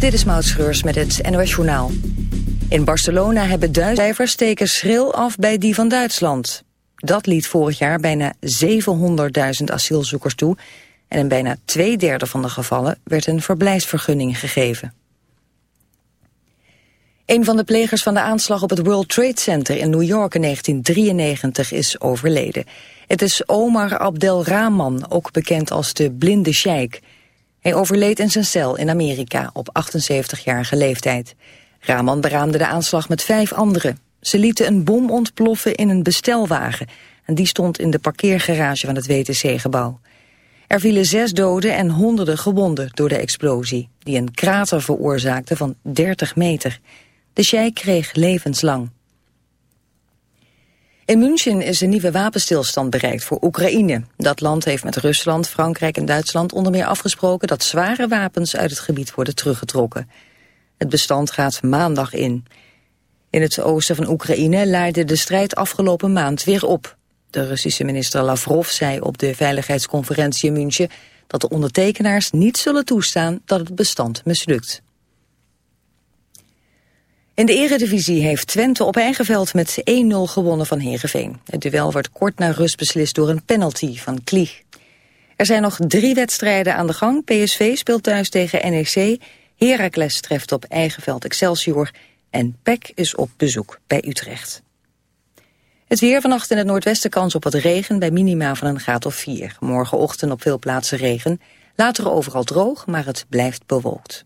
Dit is Maud Schreurs met het NOS Journaal. In Barcelona hebben duizijvers steken schril af bij die van Duitsland. Dat liet vorig jaar bijna 700.000 asielzoekers toe... en in bijna twee derde van de gevallen werd een verblijfsvergunning gegeven. Een van de plegers van de aanslag op het World Trade Center in New York in 1993 is overleden. Het is Omar Abdel Rahman, ook bekend als de blinde sheik... Hij overleed in zijn cel in Amerika op 78-jarige leeftijd. Rahman beraamde de aanslag met vijf anderen. Ze lieten een bom ontploffen in een bestelwagen. En die stond in de parkeergarage van het WTC-gebouw. Er vielen zes doden en honderden gewonden door de explosie... die een krater veroorzaakte van 30 meter. De sheik kreeg levenslang. In München is een nieuwe wapenstilstand bereikt voor Oekraïne. Dat land heeft met Rusland, Frankrijk en Duitsland onder meer afgesproken dat zware wapens uit het gebied worden teruggetrokken. Het bestand gaat maandag in. In het oosten van Oekraïne leidde de strijd afgelopen maand weer op. De Russische minister Lavrov zei op de veiligheidsconferentie in München dat de ondertekenaars niet zullen toestaan dat het bestand mislukt. In de eredivisie heeft Twente op eigen veld met 1-0 gewonnen van Heerenveen. Het duel wordt kort na rust beslist door een penalty van Klieg. Er zijn nog drie wedstrijden aan de gang. PSV speelt thuis tegen NEC. Heracles treft op eigen veld Excelsior. En PEC is op bezoek bij Utrecht. Het weer vannacht in het noordwesten kans op wat regen bij minima van een graad of 4. Morgenochtend op veel plaatsen regen. Later overal droog, maar het blijft bewolkt.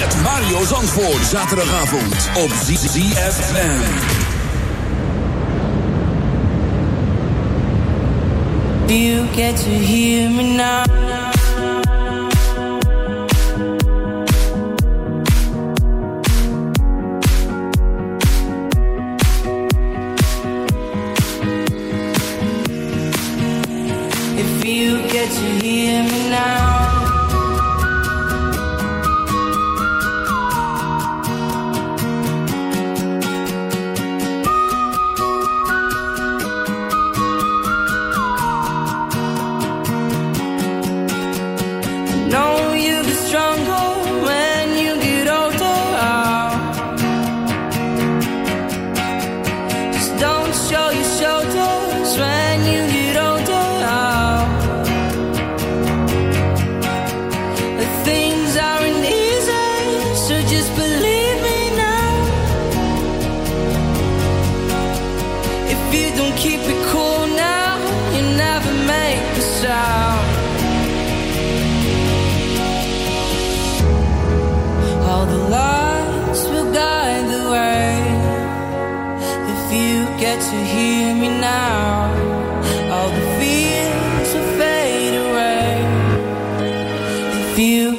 Met Mario Zandvoort. Zaterdagavond op ZFM. You get to hear me now.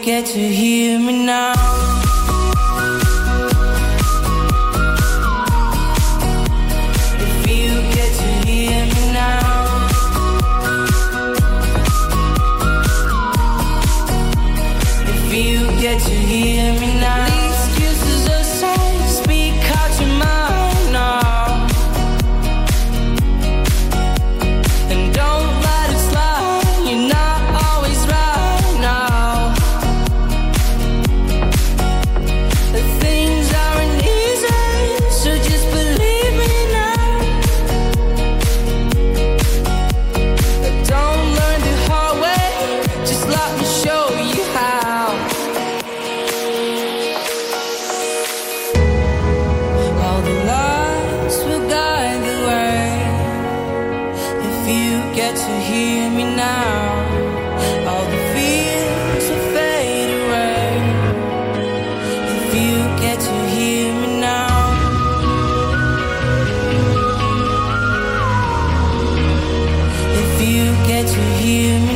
Get to hear me to hear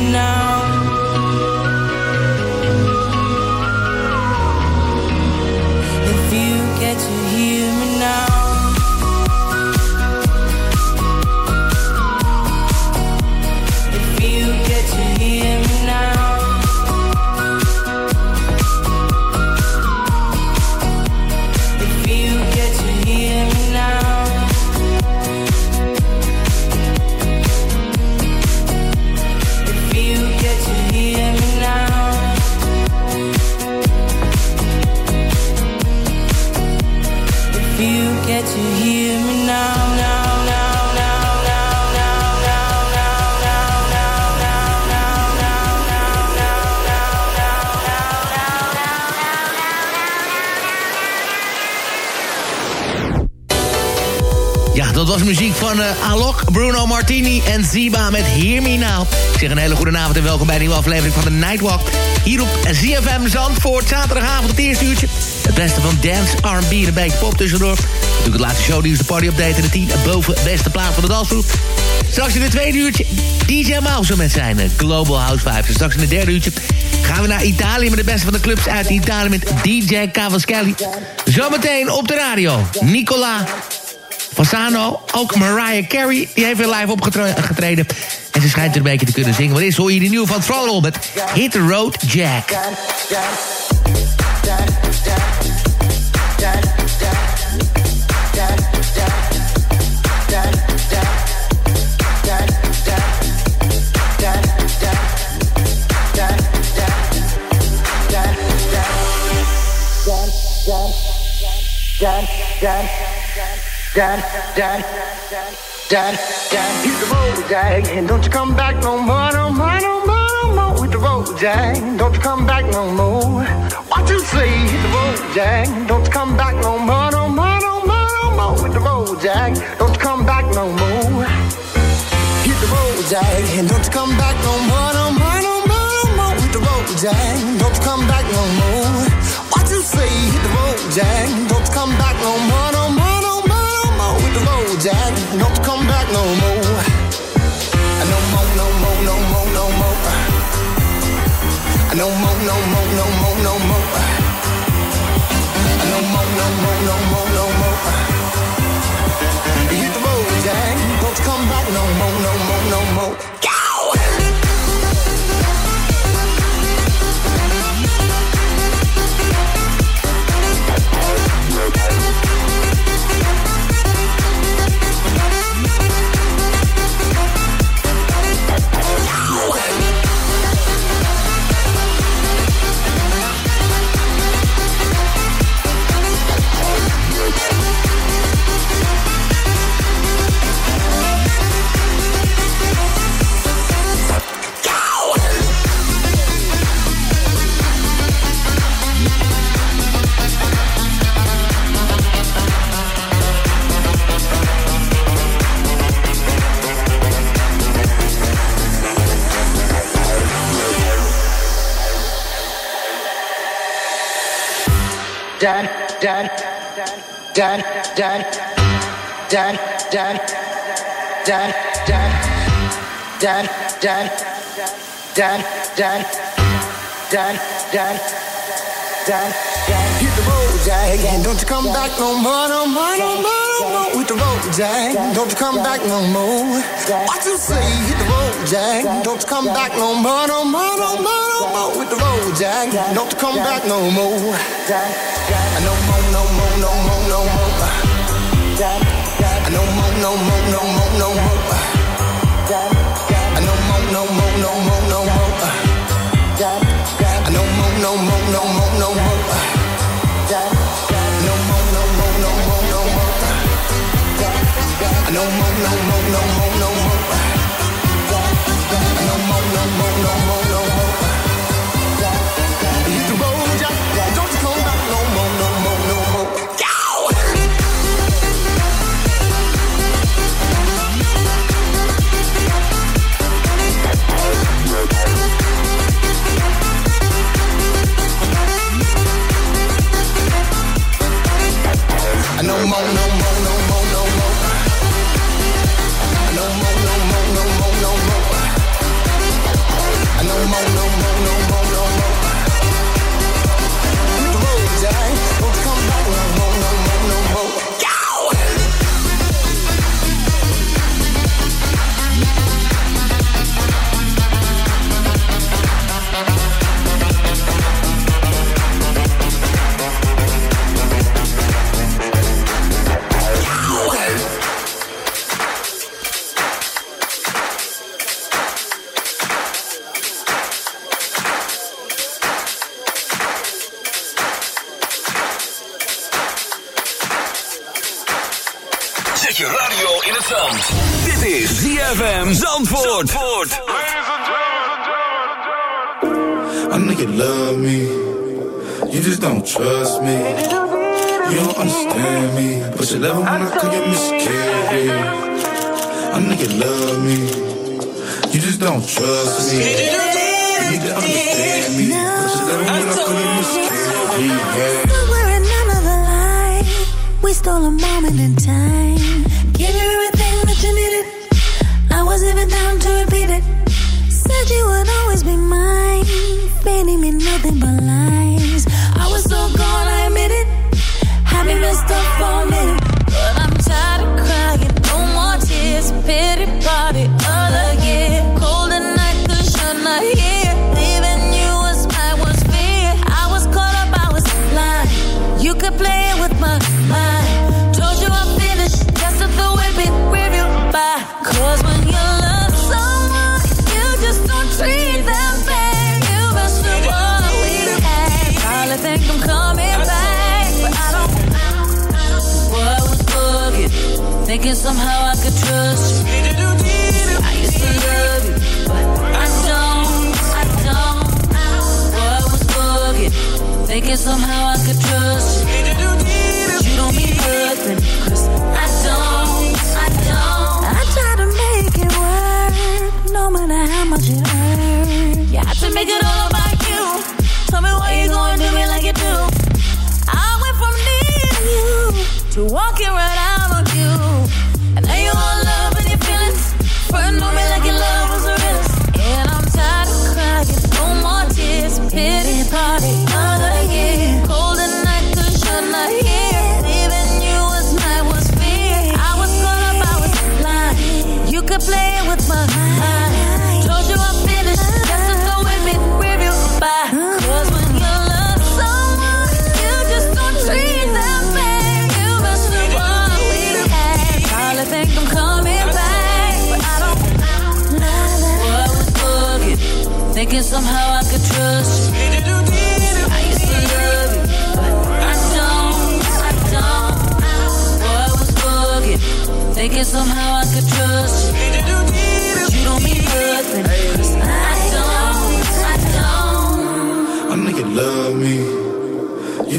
Martini en Ziba met Hear Me Now. Ik zeg een hele goede avond en welkom bij een nieuwe aflevering van de Nightwalk. Hier op ZFM Zandvoort, zaterdagavond het eerste uurtje. Het beste van dance, R&B en een beetje pop tussendoor. Natuurlijk het laatste shownieuws, de party update en de 10 boven beste plaats van de dansgroep. Straks in het tweede uurtje DJ Mouse met zijn eh, Global House Vibes. En straks in het derde uurtje gaan we naar Italië met de beste van de clubs uit Italië met DJ Cavaschelli. Zometeen op de radio, Nicola Fasano. Ook Mariah Carey, die heeft weer live opgetreden. En ze schijnt er een beetje te kunnen zingen. Wat is, hoor je die nieuwe van Throttle met Hit the Road Jack. Dad, dad, dad, dad, dad. Hit the road, Jack, and don't you come back no more, no more, no more, no more. With the road, Jack, don't you come back no more. What you say? Hit the road, Jack, don't you come back no more, no more, no more, no more. With the road, Jack, don't you come back no more. Hit the road, Jack, and don't you come back no more, no more, no more, no more. With the road, Jack, don't you come back no more. What you say? Hit the road, Jack, don't you come back no more, no more road, Jack, not come back no more. No more, no more, no more, no more. No more, no more, no more, no more. No more, no more, no more, no more. Hit the road, Jack, don't come back no more, no more, no more. Dun dun dun dun dun dun dun dun dun dun dun dun dun dun dun Hit the road, Jack, and don't you come back no more, no more, no more, no. With the road, Jack, don't you come back no more. What you say? Hit the road, Jack, don't you come back no more, no more, no more, no more. With the road, Jack, don't you come back no more. No more, no more, no more, no more. No more, no more, no more, no more. No more, no more, no more, no more. No more, no more, no more, no more. No more, no more, no more, no more. Zet je radio in het zand. Dit is ZFM Zandvoort. Zandvoort. I know you love me. You just don't trust me. You don't understand me. But you love it when I call you miscarry. I know you love me. You just don't trust me. You need to understand me. But you love it when I call you miscarry. Yeah. We stole a moment in time. Give you everything that you needed. I was even down to repeat it. Said you would always be mine. Feeding me nothing but lies. I was so gone, I admit it. Had me messed up for a minute. But I'm tired of crying. No more tears. Pity party. Somehow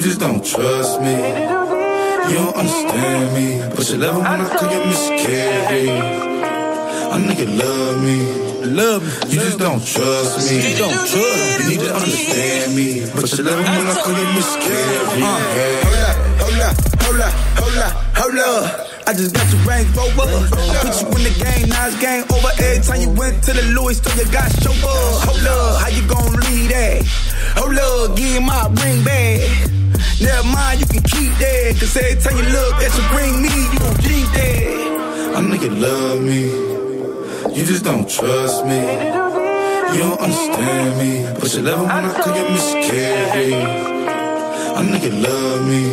just don't trust me. You don't understand me. But you love it when I call you miscarry. I know you love me. Love me. You just don't trust me. You don't trust me. You need to understand me. But you love it when I call you miscarry. Hold up, hold up, hold up, hold up, hold up. I just got your Range Rover. I put you in the game, now it's game over. Every time you went to the Louis store, you got chauffeur. Hold up, how you gon' leave that? Hold up, give my ring back. Never mind, you can keep that. Cause every time you look at your ring me, you gon' keep that. I know you love me. You just don't trust me. You don't understand me. But you love it when I call you miscarry. I know you love me.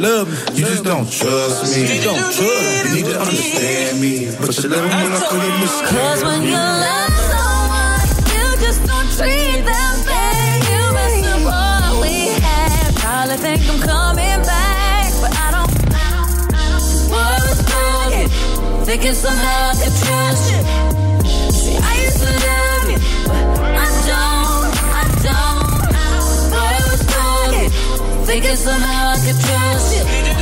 Love me. You just don't trust me. You don't trust me. You need to understand me. But you love it when I call you Cause when miscarry. you love someone, you just don't treat Thinking somehow I could trust you. See, I used to love you, but I don't. I don't. What was broken? Thinking somehow I could trust you.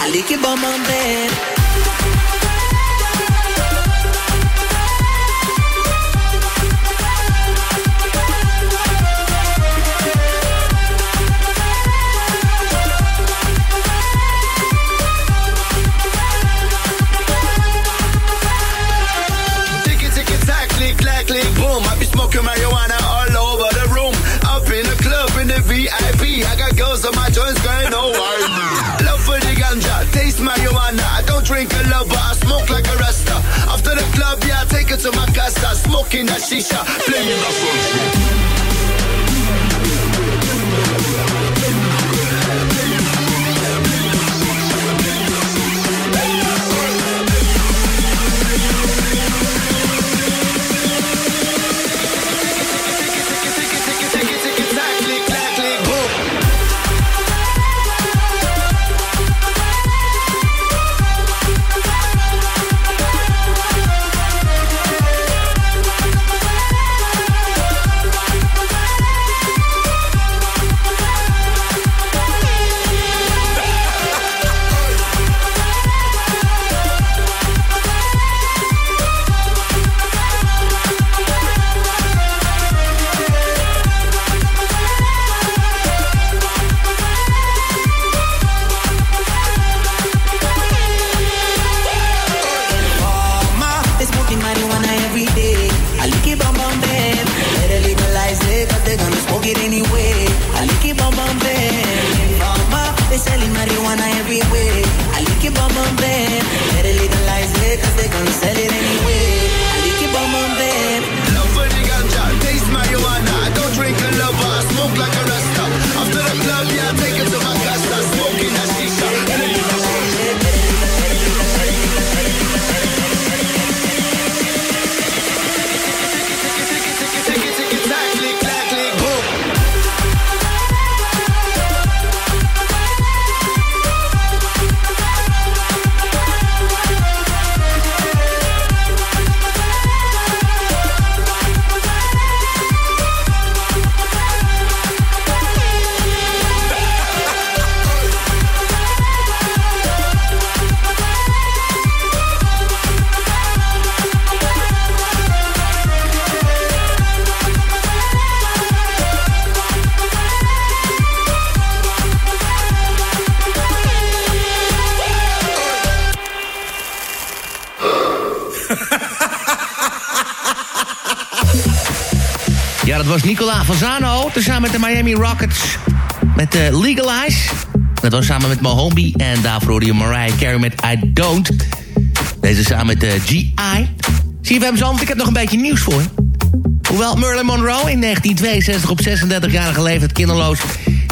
I lick it by my bed. To my casa, smoking a shisha, playing the front. Nicola Fasano, tezamen met de Miami Rockets. Met uh, Legalize. Dat was samen met Mohombi. En daarvoor hoorde je Mariah Carey met I Don't. Deze samen met uh, G.I. CFM Zand, ik heb nog een beetje nieuws voor je. Hoewel Marilyn Monroe in 1962 op 36-jarige leeftijd kinderloos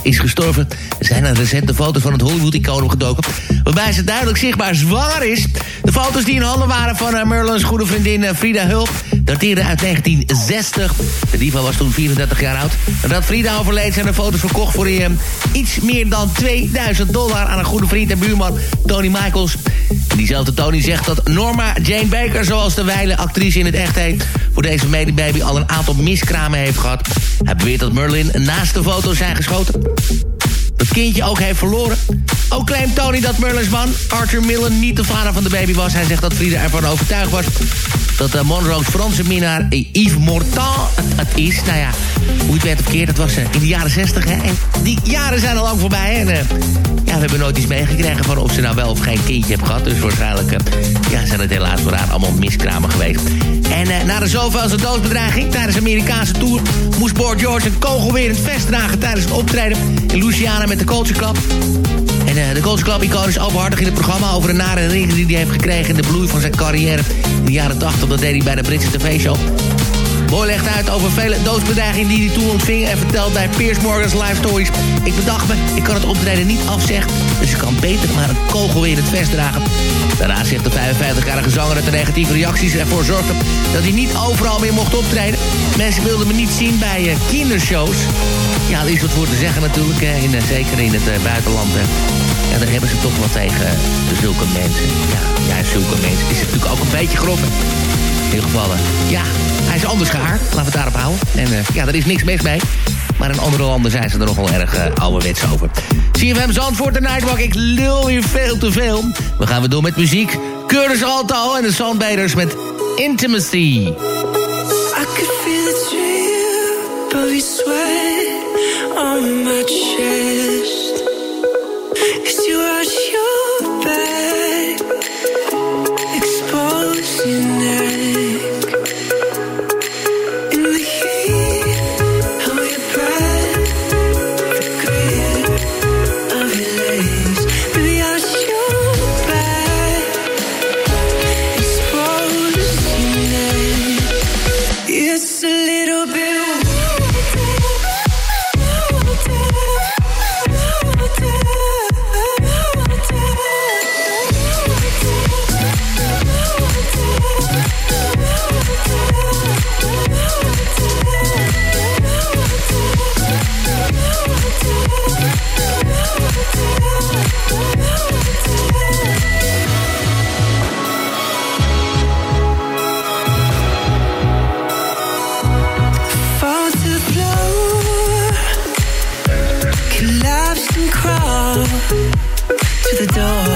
is gestorven... zijn er recente foto's van het Hollywood-icoon opgedoken... waarbij ze duidelijk zichtbaar zwanger is. De foto's die in handen waren van uh, Marilyn's goede vriendin uh, Frida Hulp... dateerden uit 1960. De diva was toen 34 jaar oud. Nadat Frida overleed zijn de foto's verkocht voor uh, iets meer dan 2000 dollar... aan een goede vriend en buurman Tony Michaels... Diezelfde Tony zegt dat Norma Jane Baker, zoals de wijle actrice in het echt heet... voor deze medebaby al een aantal miskramen heeft gehad. Hij beweert dat Merlin naast de foto's zijn geschoten het kindje ook heeft verloren. Ook claimt Tony dat Merlin's man, Arthur Millen, niet de vader van de baby was. Hij zegt dat Frida ervan overtuigd was dat uh, Monroe's Franse minnaar Yves Montand het, is. Nou ja, hoe het werd of keer, dat was uh, in de jaren 60. Hè? En die jaren zijn al lang voorbij. En, ja, we hebben nooit iets meegekregen van of ze nou wel of geen kindje heeft gehad. Dus waarschijnlijk ja, zijn het helaas voor haar allemaal miskramen geweest. En na de zoveelste doodsbedreiging tijdens de Amerikaanse tour... moest Boy George een in vest dragen tijdens het optreden in Louisiana met de Culture Club. En uh, de Culture Club icoon is openhartig in het programma over een nare herinnering die hij heeft gekregen in de bloei van zijn carrière in de jaren 80. Dat deed hij bij de Britse tv-show. Boy legt uit over vele doodsbedreigingen die hij toen ontving... en vertelt bij Piers Morgan's Live Stories... ik bedacht me, ik kan het optreden niet afzeggen... dus ik kan beter maar een kogel weer in het vest dragen. Daarna zegt de 55-jarige zanger dat de negatieve reacties ervoor zorgden... dat hij niet overal meer mocht optreden. Mensen wilden me niet zien bij uh, kindershows. Ja, er is wat voor te zeggen natuurlijk, in, uh, zeker in het buitenland. Ja, daar hebben ze toch wat tegen zulke mensen. Ja, ja, zulke mensen. Is het natuurlijk ook een beetje grof? In ieder geval, ja, hij is anders gehaard. Laten we het daarop houden. En uh, ja, er is niks mis mee. Maar in andere landen zijn ze er nogal erg uh, ouderwets over. CFM Zandvoort de Nightwalk. Ik lul hier veel te veel. We gaan weer door met muziek. Curtis Alto en de Soundbaters met Intimacy. I could feel the of your sweat on my chest Subscribe over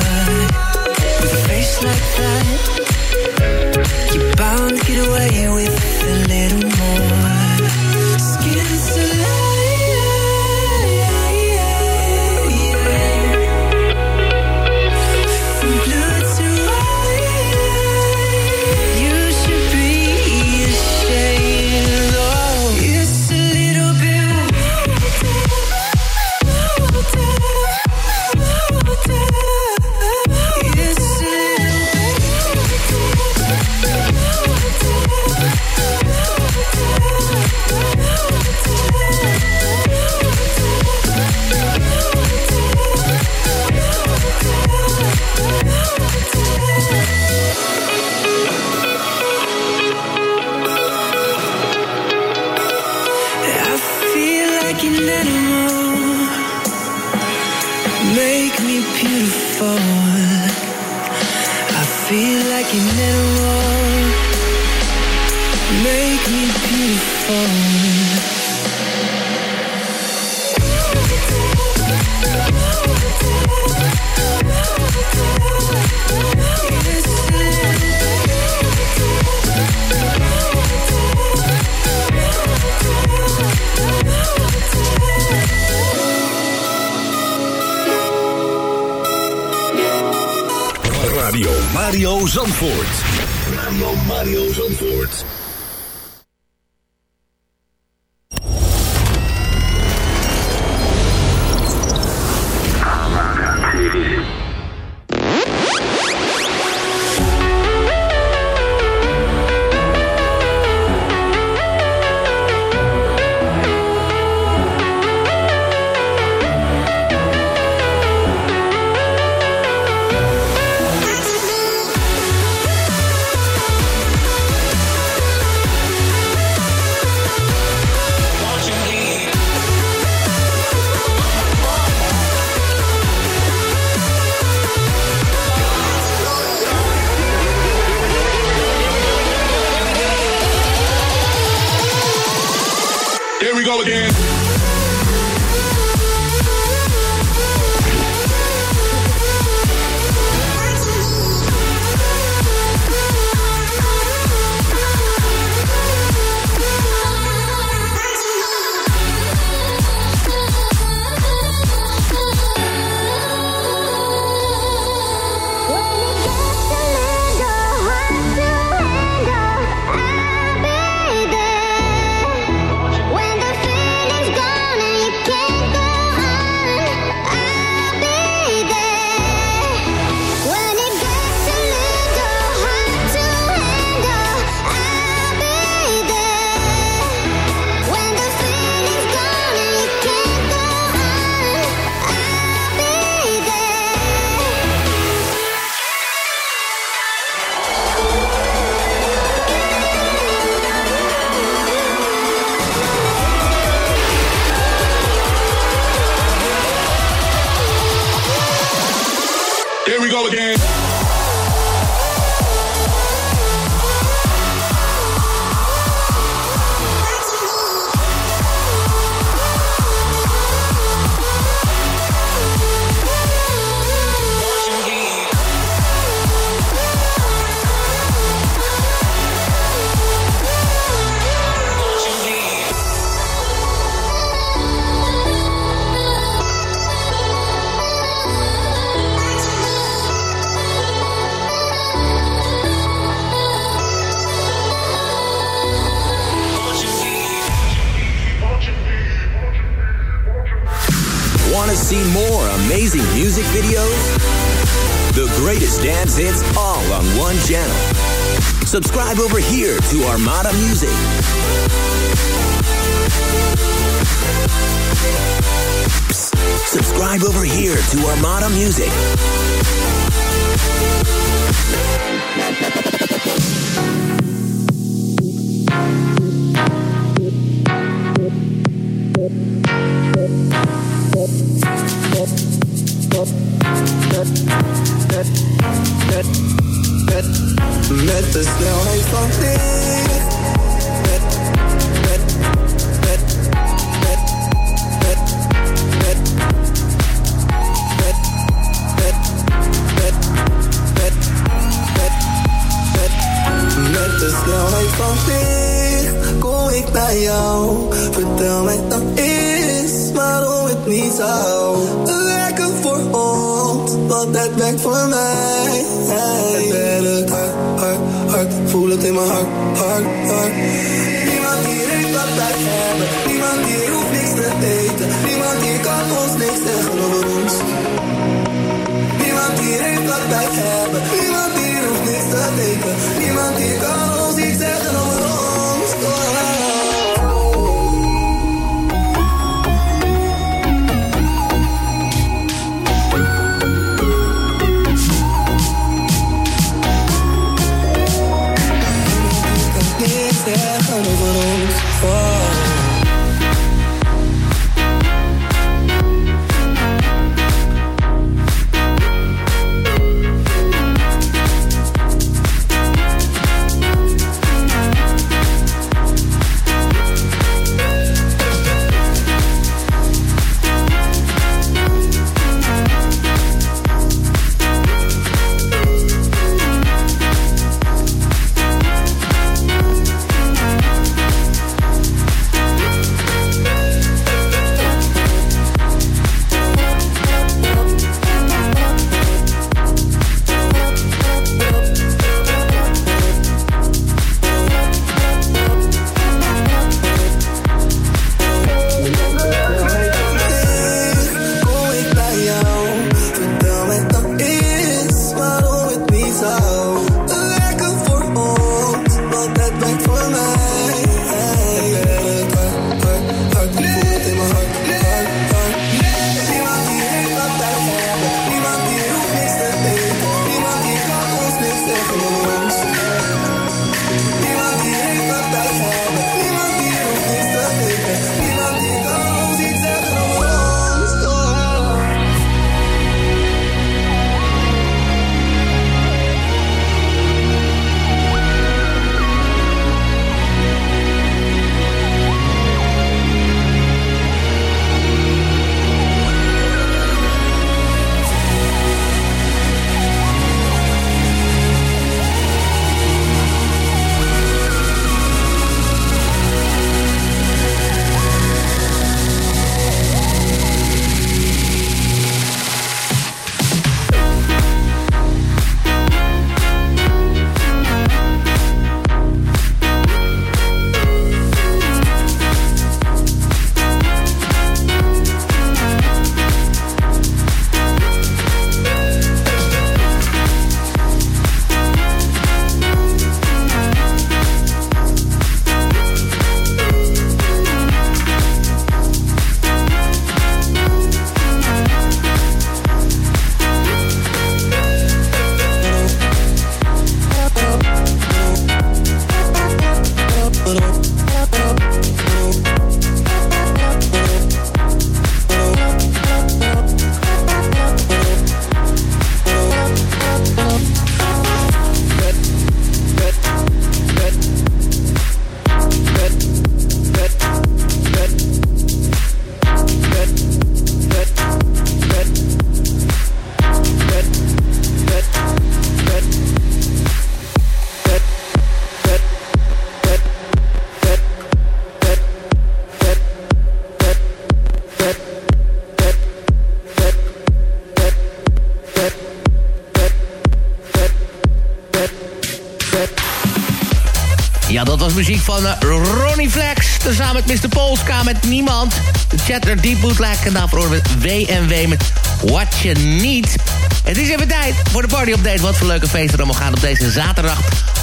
van eh, Ronnie Flex. Tezamen met Mr. Polska met Niemand. De Chatter Deep Bootleg. En daarvoor met W&W met What You Need. Het is even tijd voor de party update. Wat voor leuke feesten er allemaal gaan op deze zaterdag.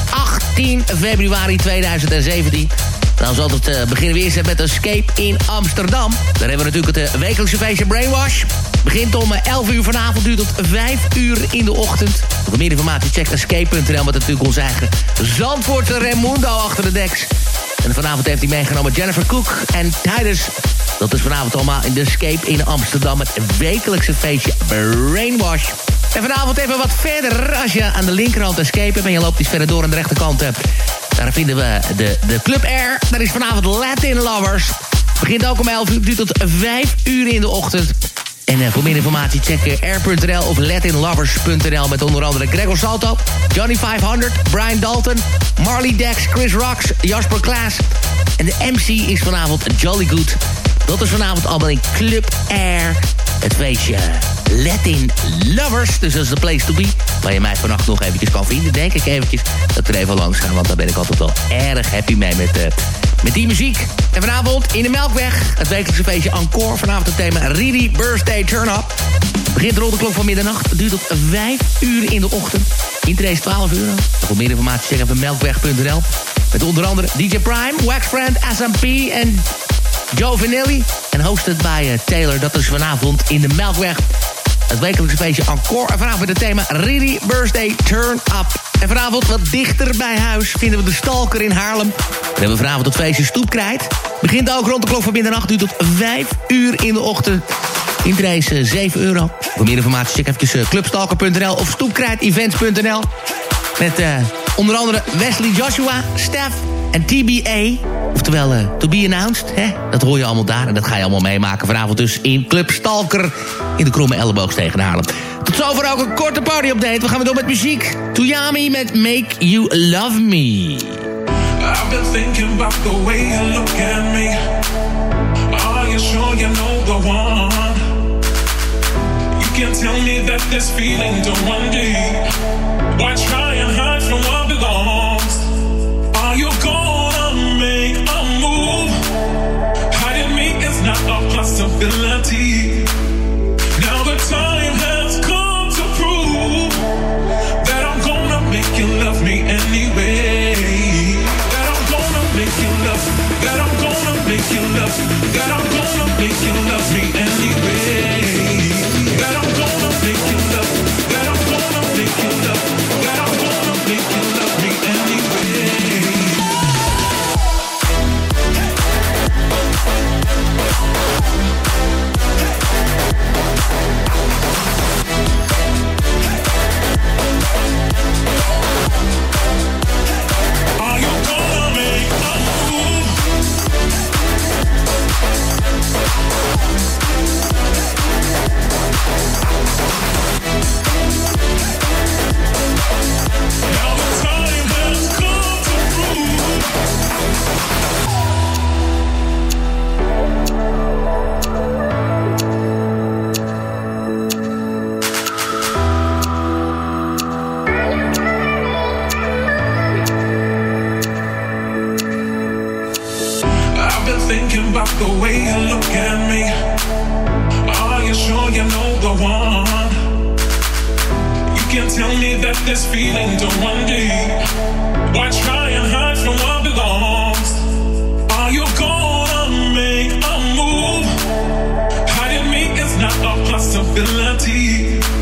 18 februari 2017. Dan nou, zoals altijd uh, eh, beginnen we met escape in Amsterdam. Daar hebben we natuurlijk het eh, wekelijkse feestje Brainwash. Begint om 11 uur vanavond, duurt tot 5 uur in de ochtend. Voor meer informatie check escape.nl met natuurlijk onze eigen Zandvoortse Raimundo achter de deks. En vanavond heeft hij meegenomen Jennifer Cook en Titus. Dat is vanavond allemaal in de Escape in Amsterdam... een wekelijkse feestje Brainwash. En vanavond even wat verder. Als je aan de linkerhand Escape hebt en je loopt iets verder door aan de rechterkant... daar vinden we de, de Club Air. Daar is vanavond Latin Lovers. Begint ook om 11 uur, duurt tot 5 uur in de ochtend. En uh, voor meer informatie check air.nl of latinlovers.nl... met onder andere Gregor Salto, Johnny 500, Brian Dalton... Marley Dex, Chris Rocks, Jasper Klaas. En de MC is vanavond Jolly Good. Dat is vanavond allemaal in Club Air. Het feestje Latin Lovers. Dus dat is de place to be. Waar je mij vannacht nog eventjes kan vinden. Denk ik eventjes dat we er even langs gaan. Want daar ben ik altijd wel erg happy mee met... Uh, met die muziek. En vanavond in de Melkweg, het wekelijkse feestje Encore. Vanavond het thema Really Birthday Turn Up. Begint rond de klok van middernacht, duurt tot 5 uur in de ochtend. Interesse 12 euro. Voor meer informatie check even melkweg.nl. Met onder andere DJ Prime, Waxfriend, SMP en Joe Vanilli. En hosted bij uh, Taylor, dat is vanavond in de Melkweg. Het wekelijkse feestje Encore. En vanavond het thema Really Birthday Turn Up. En vanavond wat dichter bij huis vinden we de Stalker in Haarlem. We hebben vanavond het feestje Stoepkrijt. Begint ook rond de klok van middernacht, duurt tot 5 uur in de ochtend. Interesse is 7 euro. Voor meer informatie check even clubstalker.nl of stoepkrijtevents.nl. Met uh, onder andere Wesley Joshua, Stef en TBA. Oftewel, uh, to be announced. Hè? Dat hoor je allemaal daar en dat ga je allemaal meemaken. Vanavond dus in Club Stalker in de Kromme Elleboog tegen Haarlem. Tot zover ook een korte party-update. We gaan weer door met muziek. Toyami met Make You Love Me. I've been thinking about the way you look at me. Are you sure you know the one? You can tell me that this feeling don't. Why try you love, that tell this feeling don't run deep. Why try and hide from what belongs? Are you gonna make a move? Hiding me is not a possibility.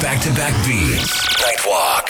Back to back beats. Nightwalk.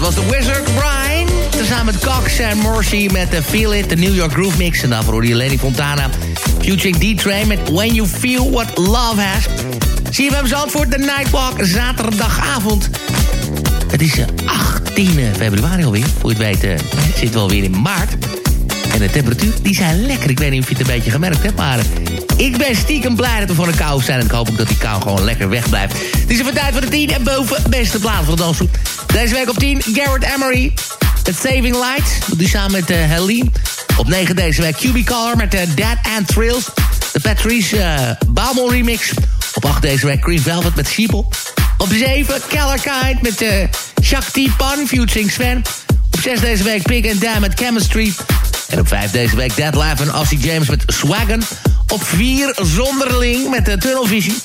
Dat was de Wizard Brian. Tezamen met Cox en Morrissey met de Feel It, de New York Groove Mix. En daarvoor je Lenny Fontana, Futuring D-Train met When You Feel What Love Has. Zie je hem antwoord de Nightwalk, zaterdagavond. Het is 18 eh, februari alweer. Voor je het weet, zit wel weer in maart. En de temperatuur, die zijn lekker. Ik weet niet of je het een beetje gemerkt hebt, maar... Ik ben stiekem blij dat we voor een kou zijn. En ik hoop ook dat die kou gewoon lekker wegblijft. Het is even tijd voor de 10 en boven beste plaats van de dansgroep. Deze week op 10, Garrett Emery. Met Saving Light. Dat samen met uh, Helene. Op 9 deze week Cubicolor met uh, Dead and Thrills. De Patrice uh, remix. Op 8 deze week Green Velvet met Sheeple. Op 7 Keller Kite met uh, Shakti Pan featuring Sven. Op 6 deze week Pig and Dan met Chemistry. En op 5 deze week Dead Live en Ossie James met Swagon. Op 4 Zonderling met de Tunnel Vision.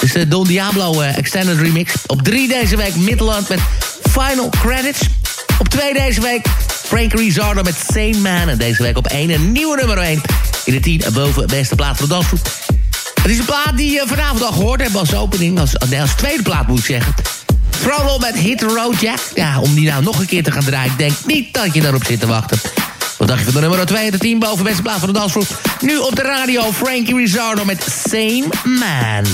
Dus de Don Diablo uh, Extended Remix. Op 3 deze week Midland met Final Credits. Op 2 deze week Frank Rizzardo met Same Man. En deze week op 1 een nieuwe nummer 1. In de 10 boven beste plaats van de dansgroep. Het is een plaat die je vanavond al gehoord hebt als opening. Als, als tweede plaat moet ik zeggen. Frollo met Hit Road Jack. Ja, om die nou nog een keer te gaan draaien. Ik denk niet dat je daarop zit te wachten. Wat dacht je van de nummer 2 de 10 boven beste plaats van de dansgroep? Nu op de radio Frankie Rizzardo met Same Man.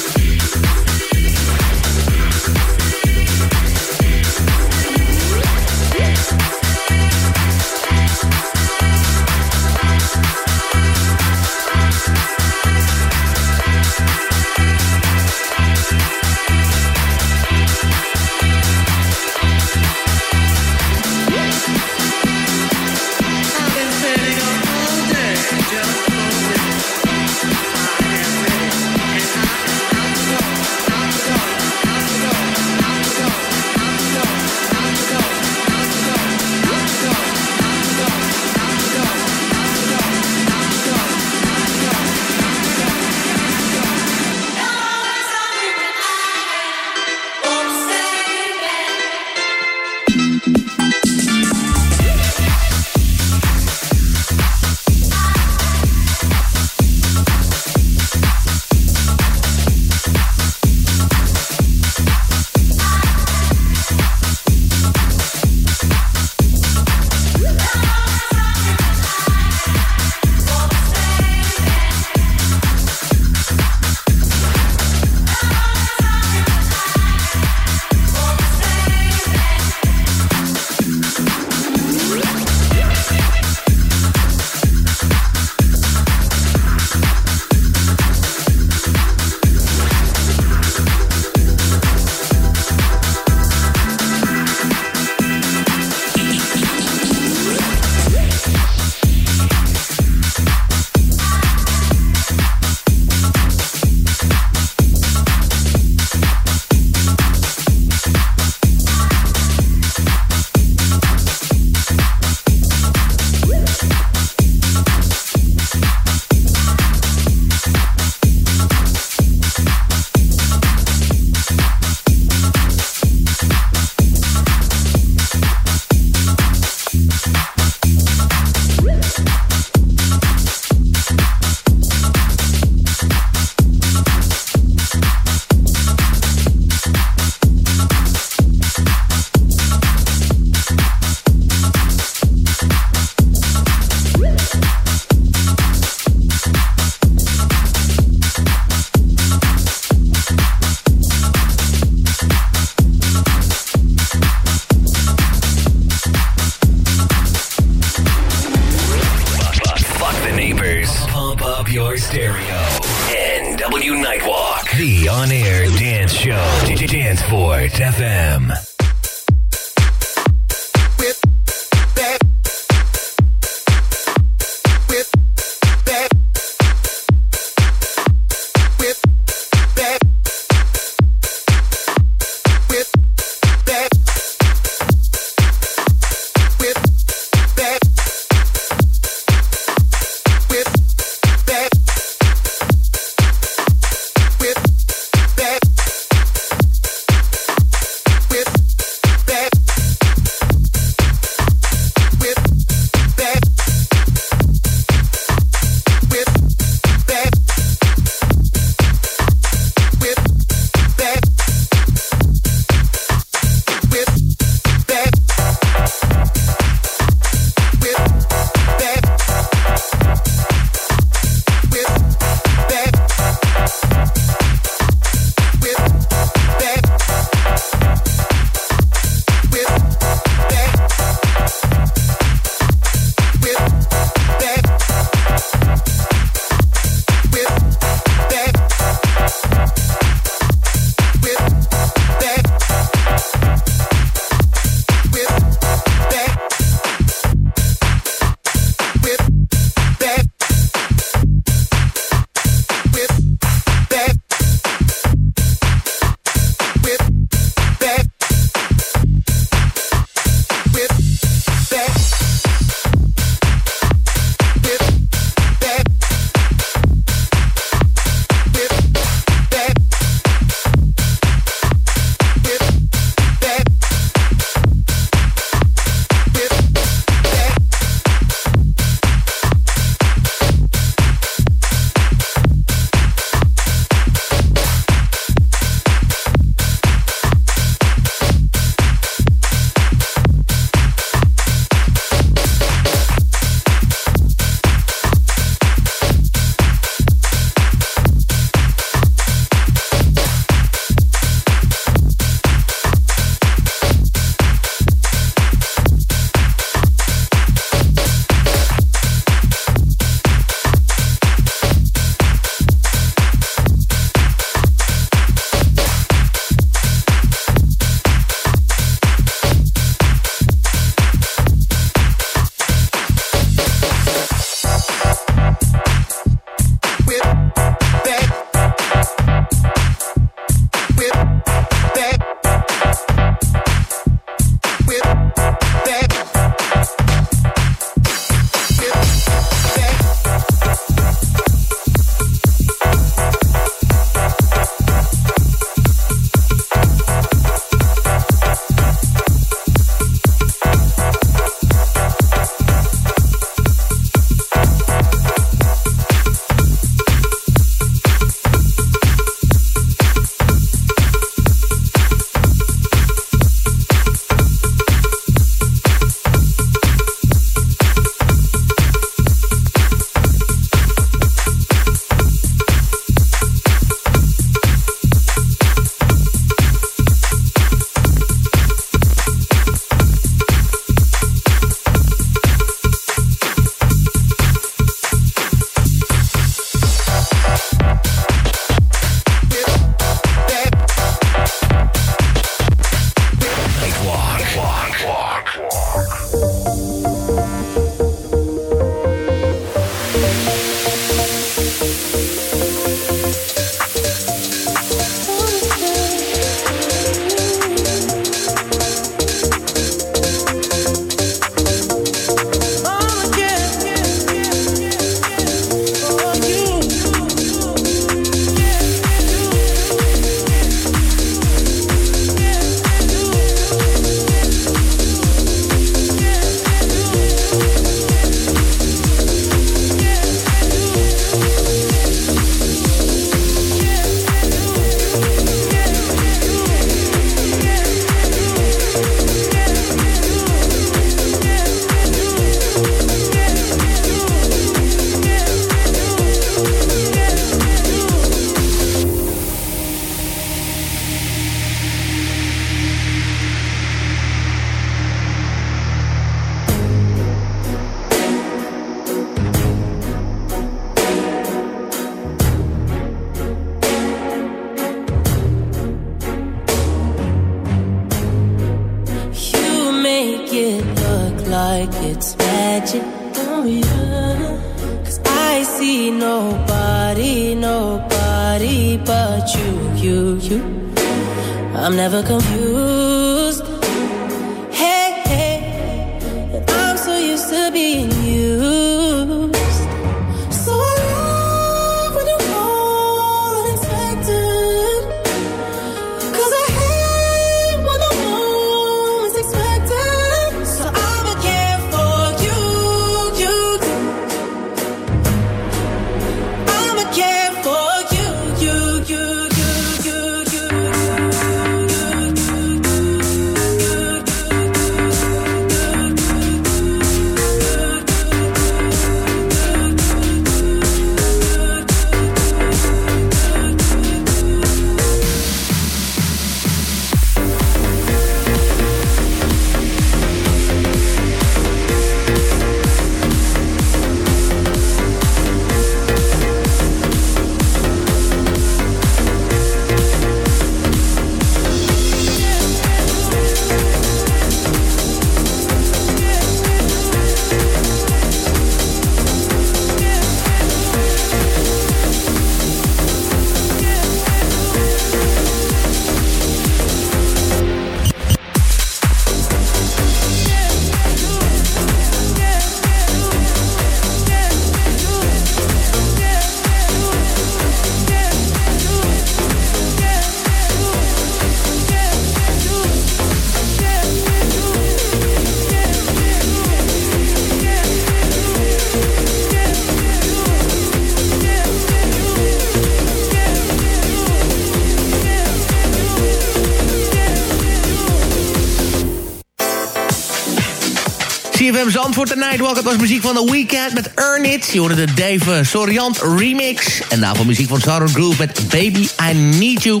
Zandvoort, de Nightwalk. Het was muziek van The Weeknd met Earn It. Je hoorde de Dave Soriant remix. En daarvoor muziek van Sharon Groove met Baby I Need You.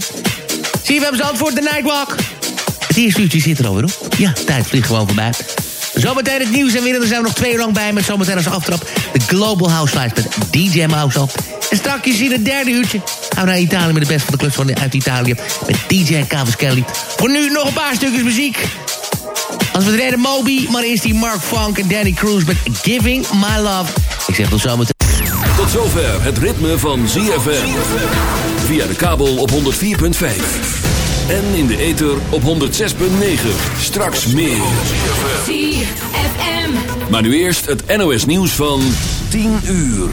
CFM Zandvoort, de Nightwalk. Het eerste uurtje zit er alweer op. Ja, tijd vliegt gewoon voorbij. Zometeen het nieuws en weer. Daar zijn we nog twee uur lang bij. Met zometeen als aftrap de Global Housewives met DJ Mouse op. En straks in het derde uurtje gaan we naar Italië met de best van de clubs van uit Italië. Met DJ Kelly. Voor nu nog een paar stukjes muziek. Als we het redden Moby, maar eerst die Mark Funk en Danny Cruz met Giving My Love. Ik zeg tot zometeen. Tot zover het ritme van ZFM. Via de kabel op 104.5. En in de ether op 106.9. Straks meer. ZFM. Maar nu eerst het NOS nieuws van 10 uur.